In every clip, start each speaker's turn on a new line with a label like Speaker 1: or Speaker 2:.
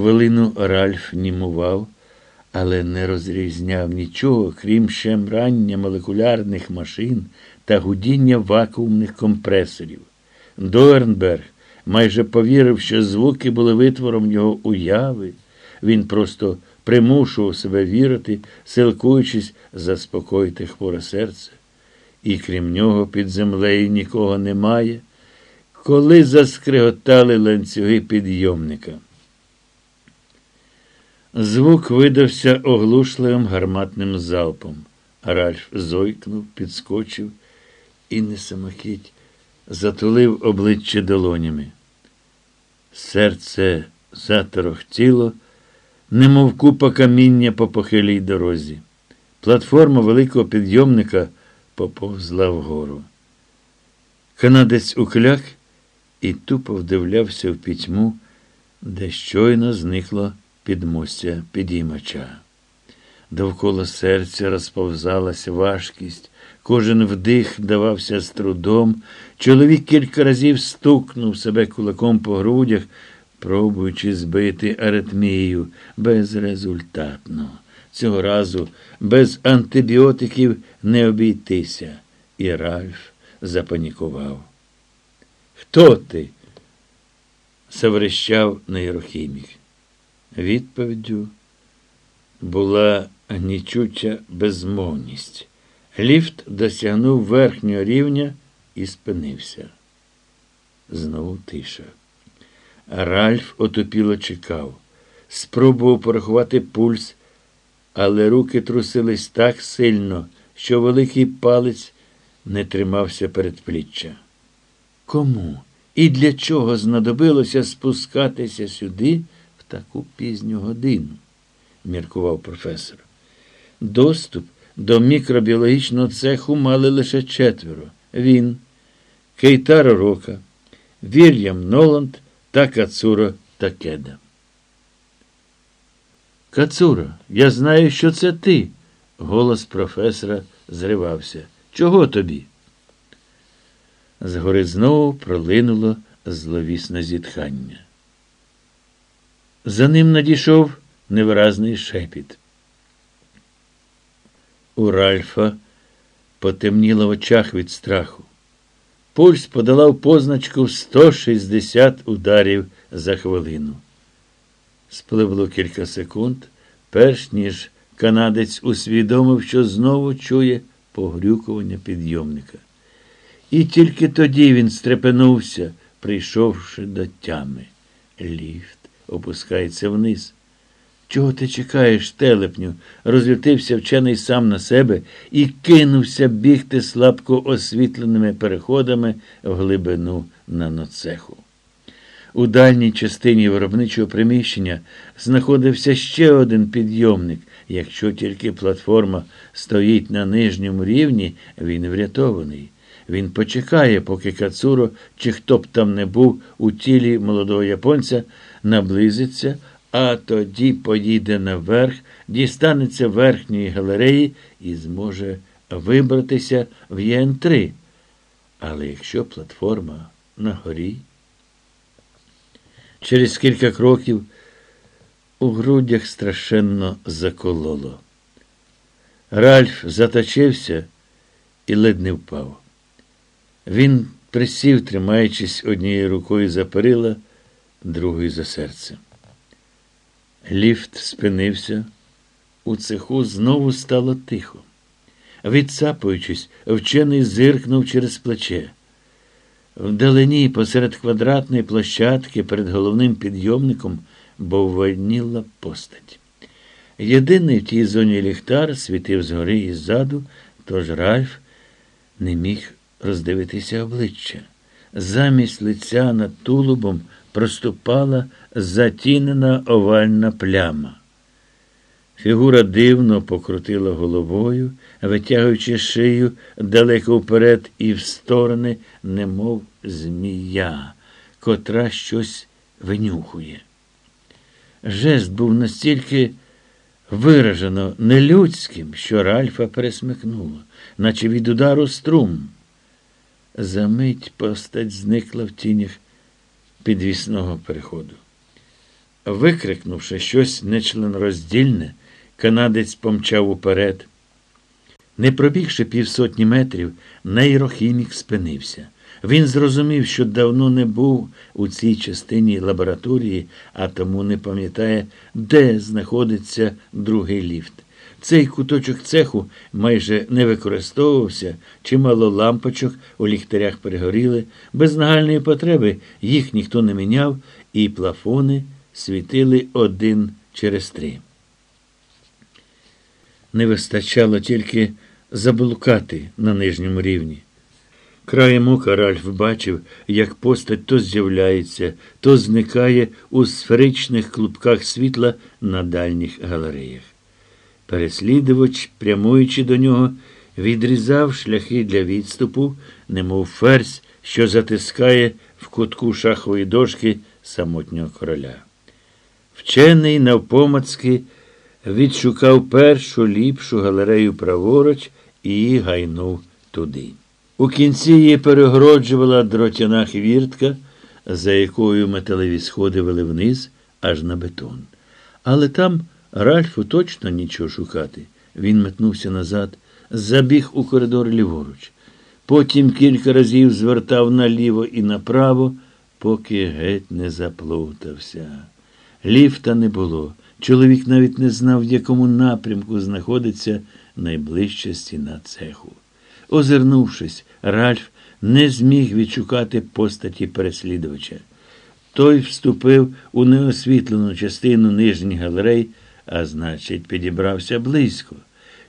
Speaker 1: Хвилину Ральф німував, але не розрізняв нічого, крім шемрання молекулярних машин та гудіння вакуумних компресорів. Дорнберг майже повірив, що звуки були витвором його уяви. Він просто примушував себе вірити, силкуючись заспокоїти хворе серце. І крім нього, під землею нікого немає, коли заскриготали ланцюги підйомника. Звук видався оглушливим гарматним залпом. Ральф зойкнув, підскочив і не самохідь затулив обличчя долонями. Серце заторохтіло, немов купа каміння по похилій дорозі. Платформа великого підйомника поповзла вгору. Канадець укляк і тупо вдивлявся в пітьму, де щойно зникло підмостя підіймача. Довкола серця розповзалася важкість, кожен вдих давався з трудом. Чоловік кілька разів стукнув себе кулаком по грудях, пробуючи збити аритмію безрезультатно. Цього разу без антибіотиків не обійтися. І Ральф запанікував. Хто ти? Саврещав нейрохімік. Відповіддю була нічуча безмовність. Ліфт досягнув верхнього рівня і спинився. Знову тиша. Ральф отупіло чекав. Спробував порахувати пульс, але руки трусились так сильно, що великий палець не тримався перед пліччя. Кому і для чого знадобилося спускатися сюди таку пізню годину? міркував професор. Доступ до мікробіологічного цеху мали лише четверо. Він, Кейтаро Рока, Вільям Ноланд та Кацуро Такеда. Кацуро, я знаю, що це ти. Голос професора зривався. Чого тобі? Згори знову пролинуло зловісне зітхання. За ним надійшов невиразний шепіт. У Ральфа потемніло в очах від страху. Пульс подолав позначку в 160 ударів за хвилину. Спливло кілька секунд, перш ніж канадець усвідомив, що знову чує погрюкування підйомника. І тільки тоді він стрепенувся, прийшовши до тями. Ліфт опускається вниз. Чого ти чекаєш, телепню? розлютився вчений сам на себе і кинувся бігти слабко освітленими переходами в глибину наноцеху. У дальній частині виробничого приміщення знаходився ще один підйомник. Якщо тільки платформа стоїть на нижньому рівні, він врятований. Він почекає, поки Кацуро, чи хто б там не був у тілі молодого японця, наблизиться а тоді поїде наверх, дістанеться верхньої галереї і зможе вибратися в ЄН3. Але якщо платформа на горі, через кілька кроків у грудях страшенно закололо. Ральф заточився і ледь не впав. Він присів, тримаючись однією рукою за перила, другою за серце. Ліфт спинився. У цеху знову стало тихо. Відсапуючись, вчений зиркнув через плече. Вдалині, посеред квадратної площадки перед головним підйомником бовваніла постать. Єдиний в тій зоні ліхтар світив згори і ззаду, тож Ральф не міг роздивитися обличчя. Замість лиця над тулубом проступала затінена овальна пляма. Фігура дивно покрутила головою, витягуючи шию далеко вперед і в сторони, немов змія, котра щось винюхує. Жест був настільки виражено нелюдським, що Ральфа пересмикнуло, наче від удару струм. Замить постать зникла в тінях підвісного переходу. Викрикнувши щось нечленроздільне, канадець помчав уперед. Не пробігши півсотні метрів, нейрохімік спинився. Він зрозумів, що давно не був у цій частині лабораторії, а тому не пам'ятає, де знаходиться другий ліфт. Цей куточок цеху майже не використовувався, чимало лампочок у ліхтарях перегоріли, без нагальної потреби їх ніхто не міняв, і плафони світили один через три. Не вистачало тільки заблукати на нижньому рівні. Краєм ока Ральф бачив, як постать то з'являється, то зникає у сферичних клубках світла на дальніх галереях. Переслідувач, прямуючи до нього, відрізав шляхи для відступу, немов ферзь, що затискає в кутку шахової дошки самотнього короля. Вчений навпомацки відшукав першу ліпшу галерею праворуч і гайнув туди. У кінці її перегороджувала дротяна хвіртка, за якою металеві сходи вели вниз, аж на бетон. Але там Ральфу точно нічого шукати. Він метнувся назад, забіг у коридор ліворуч. Потім кілька разів звертав наліво і направо, поки геть не заплутався. Ліфта не було. Чоловік навіть не знав, в якому напрямку знаходиться найближча стіна цеху. Озирнувшись, Ральф не зміг відшукати постаті переслідувача. Той вступив у неосвітлену частину нижніх галерей, а значить, підібрався близько.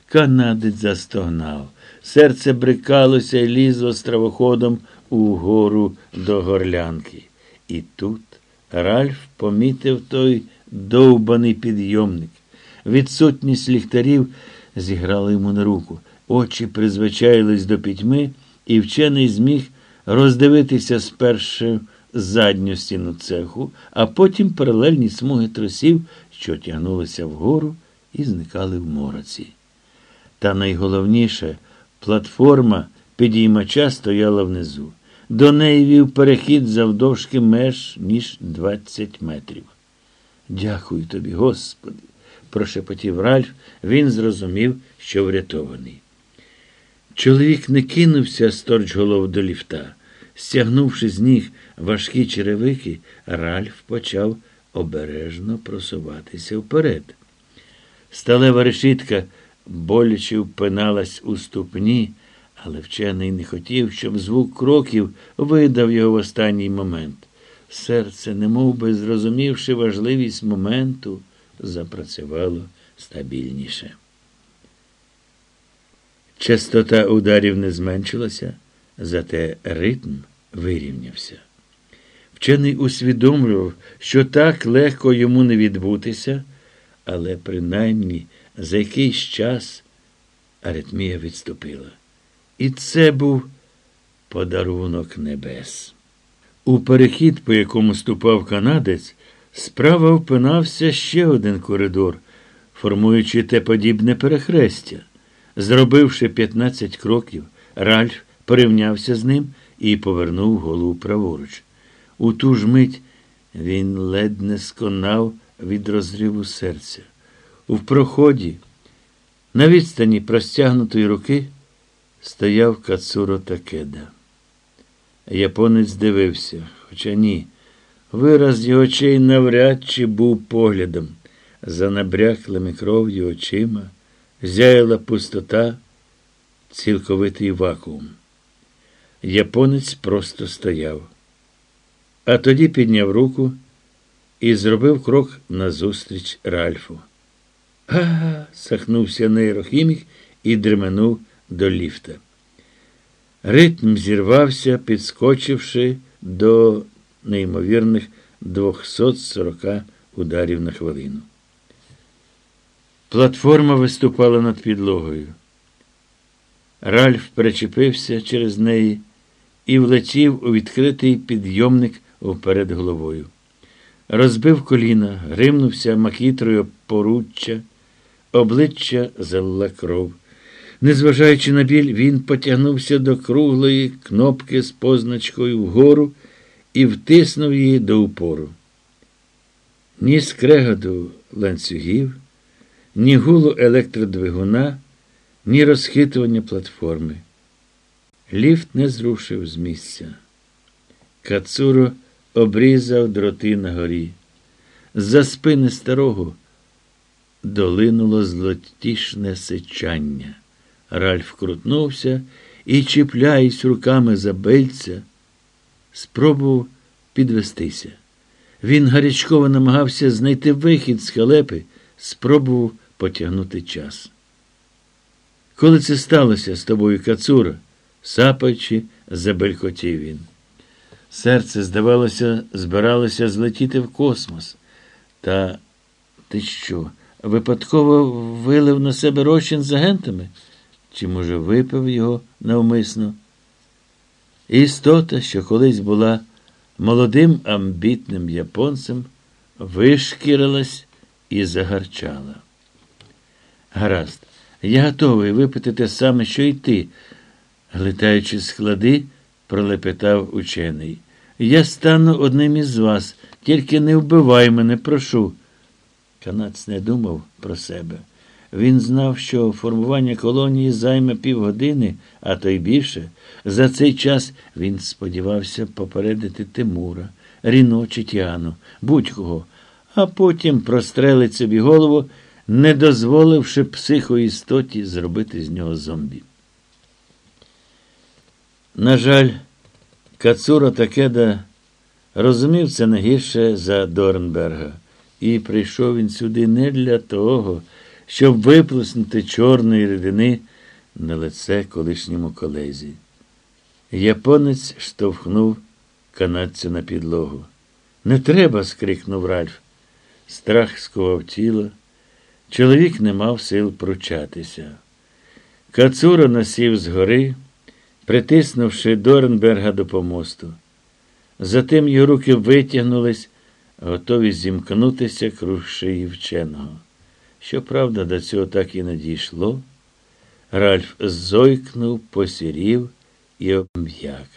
Speaker 1: Канадець застогнав. Серце брикалося і лізло стравоходом угору до горлянки. І тут Ральф помітив той довбаний підйомник. Відсутність ліхтарів зіграла йому на руку. Очі призвичаїлись до пітьми, і вчений зміг роздивитися спершу задню стіну цеху, а потім паралельні смуги тросів, що тягнулися вгору і зникали в мороці. Та найголовніше платформа підіймача стояла внизу. До неї вів перехід завдовжки меж ніж 20 метрів. Дякую тобі, Господи, прошепотів Ральф, він зрозумів, що врятований. Чоловік не кинувся сторч голов до ліфта. Стягнувши з ніг важкі черевики, Ральф почав обережно просуватися вперед. Сталева решітка боляче впиналась у ступні, але вчений не хотів, щоб звук кроків видав його в останній момент. Серце, немов би зрозумівши важливість моменту, запрацювало стабільніше. Частота ударів не зменшилася, зате ритм вирівнявся. Вчений усвідомлював, що так легко йому не відбутися, але принаймні за якийсь час аритмія відступила. І це був подарунок небес. У перехід, по якому ступав канадець, справа впинався ще один коридор, формуючи те подібне перехрестя. Зробивши 15 кроків, Ральф порівнявся з ним і повернув голову праворуч. У ту ж мить він ледь не сконав від розриву серця. У проході, на відстані простягнутої руки, стояв Кацуро Такеда. Японець дивився, хоча ні. Вираз його очей навряд чи був поглядом. За набряклими кров'ю очима зяяла пустота, цілковитий вакуум. Японець просто стояв. А тоді підняв руку і зробив крок назустріч Ральфу. Ага. сахнувся нейрохімік і дременув до ліфта. Ритм зірвався, підскочивши до неймовірних 240 ударів на хвилину. Платформа виступала над підлогою. Ральф перечепився через неї і влетів у відкритий підйомник вперед головою. Розбив коліна, гримнувся макітрою поруччя, обличчя залила кров. Незважаючи на біль, він потягнувся до круглої кнопки з позначкою вгору і втиснув її до упору. ні скреготу ланцюгів, ні гулу електродвигуна, ні розхитування платформи. Ліфт не зрушив з місця. Кацуро обрізав дроти на горі. З-за спини старого долинуло злотішне сичання. Ральф крутнувся і, чіпляючись руками за бельця, спробував підвестися. Він гарячково намагався знайти вихід з халепи, спробував потягнути час. Коли це сталося з тобою, Кацура, сапаючи, забелькотів він. Серце, здавалося, збиралося злетіти в космос. Та ти що, випадково вилив на себе розчин з агентами? Чи, може, випив його навмисно? Істота, що колись була молодим амбітним японцем, вишкірилась і загарчала. Гаразд, я готовий випити те саме, що й ти, глитаючи склади, пролепетав учений. Я стану одним із вас, тільки не вбивай мене, прошу. Канац не думав про себе. Він знав, що формування колонії займе півгодини, а то й більше. За цей час він сподівався попередити Тимура, Ріно чи Тіану, будь-кого, а потім прострелить собі голову, не дозволивши психоістоті зробити з нього зомбі. На жаль, Кацура Такеда розумів це не гірше за Дорнберга, і прийшов він сюди не для того, щоб виплеснути чорної рідини на лице колишньому колезі. Японець штовхнув канадцю на підлогу. Не треба. скрикнув Ральф. Страх сковав тіло. Чоловік не мав сил пручатися. Кацура насів згори, притиснувши Дорнберга до помосту. Затим його руки витягнулись, готові зімкнутися круг шиї вченого. Щоправда, до цього так і не дійшло. Ральф зойкнув, посірів і обм'як.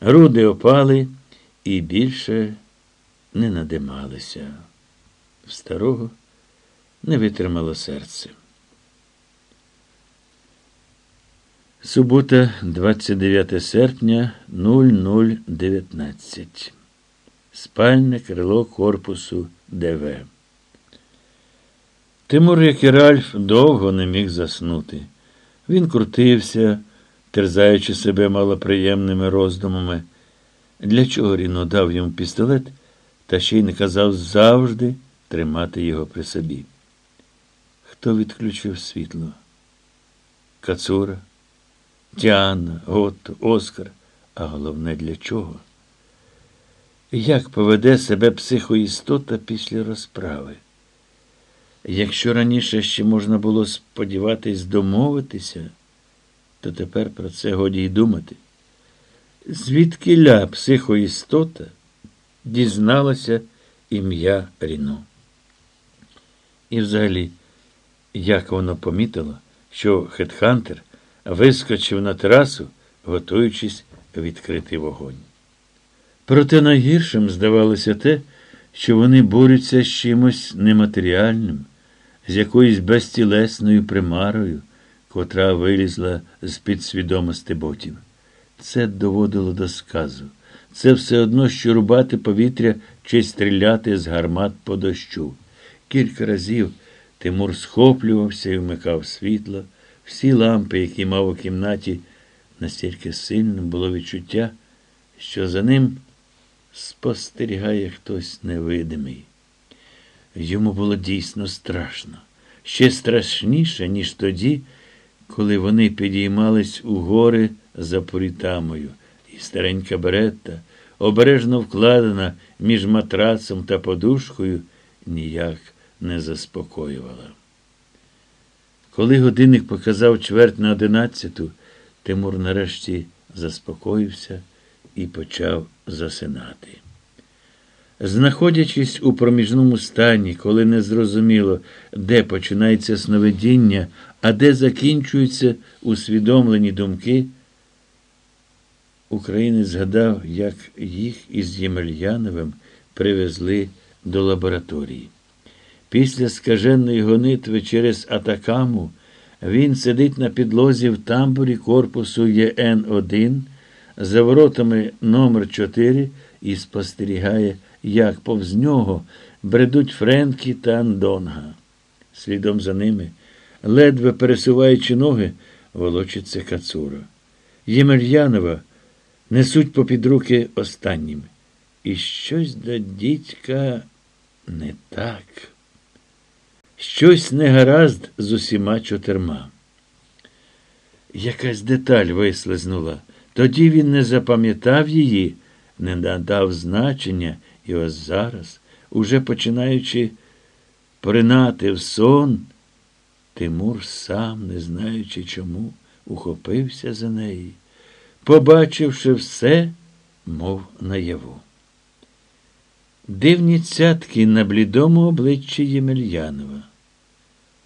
Speaker 1: Груди опали і більше не надималися. В старого не витримало серце. Субота, 29 серпня 0019. Спальне крило корпусу ДВ. Тимур, як і Ральф, довго не міг заснути. Він крутився, терзаючи себе малоприємними роздумами. Для чого Ріно дав йому пістолет, та ще й не казав завжди тримати його при собі. Хто відключив світло? Кацура, Тіанна, Готто, Оскар. А головне для чого? Як поведе себе психоістота після розправи? Якщо раніше ще можна було сподіватись домовитися, то тепер про це годі й думати. Звідки ля психоістота дізналася ім'я Ріно? І взагалі, як воно помітило, що Хетхантер вискочив на терасу, готуючись відкрити вогонь. Проте найгіршим здавалося те, що вони борються з чимось нематеріальним з якоюсь безтілесною примарою, котра вилізла з підсвідомості ботів. Це доводило до сказу. Це все одно, що рубати повітря чи стріляти з гармат по дощу. Кілька разів Тимур схоплювався і вмикав світло. Всі лампи, які мав у кімнаті, настільки сильним було відчуття, що за ним спостерігає хтось невидимий. Йому було дійсно страшно, ще страшніше, ніж тоді, коли вони підіймались у гори за Пурітамою, і старенька беретта, обережно вкладена між матрацом та подушкою, ніяк не заспокоювала. Коли годинник показав чверть на одинадцяту, Тимур нарешті заспокоївся і почав засинати. Знаходячись у проміжному стані, коли не зрозуміло, де починається сновидіння, а де закінчуються усвідомлені думки, українець згадав, як їх із Ємельяновим привезли до лабораторії. Після скаженої гонитви через Атакаму він сидить на підлозі в тамбурі корпусу ЄН-1 за воротами номер 4 і спостерігає, як повз нього бредуть Френкі та Андонга. Слідом за ними, ледве пересуваючи ноги, волочиться Кацура. Ємельянова несуть попід руки останніми. І щось до дідька не так. Щось не гаразд з усіма чотирма. Якась деталь вислизнула. Тоді він не запам'ятав її, не надав значення, і ось зараз, уже починаючи поринати в сон, Тимур сам, не знаючи чому, ухопився за неї, побачивши все, мов наяву. Дивні цятки на блідому обличчі Ємельянова.